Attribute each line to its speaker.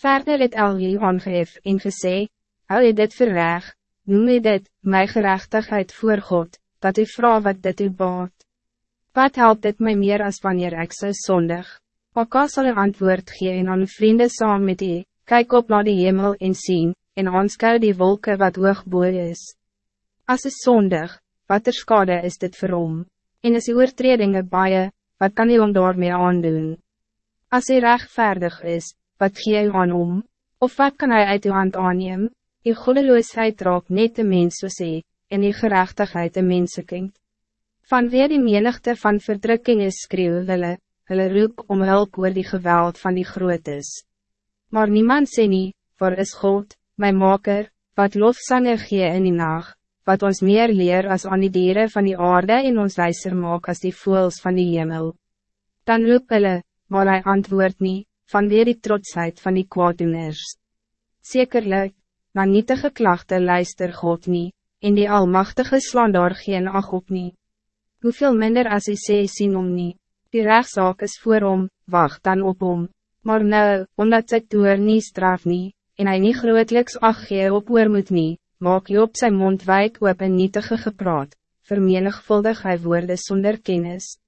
Speaker 1: Verder het Elwie aangehef en gesê, hou je dit vir reg, noem je dit, my gerechtigheid voor God, dat u vrouw wat dit u baat. Wat helpt dit mij meer als wanneer ik so zondig? Paka sal een antwoord gee en aan vrienden saam met u, kyk op naar die hemel en sien, en aanskou die wolken wat hoogboer is. As is zondig, wat er skade is dit vir hom? En is die oortredinge baie, wat kan hy om daarmee aandoen? As hy rechtvaardig is, wat gee hy aan om? Of wat kan hij uit uw hand aanneem? Die goddeloosheid raak net de mens soos hy, en die gerechtigheid de mensekind. Vanweer die menigte van verdrukking is skreeuw hulle, hulle roep om hulp oor die geweld van die grootes. Maar niemand sê nie, waar is God, my maker, wat lofsange gee in die nacht, wat ons meer leer als aan die dieren van die aarde en ons wijzer maak als die voels van die hemel. Dan roep hulle, maar hij antwoord niet, vanweer die trotsheid van die kwaaddoeners. Zekerlijk, na nietige klachten luister God niet, en die Almachtige slaan daar geen ag op nie. Hoeveel minder as hy sê sien om nie, die rechtszaak is voor hom, wacht dan op hom, maar nou, omdat sy toer nie straf nie, en hy nie grootliks ag gee op oormoed nie, maak jy op sy mond wijk op een nietige gepraat, vermenigvuldig hy woorde zonder kennis.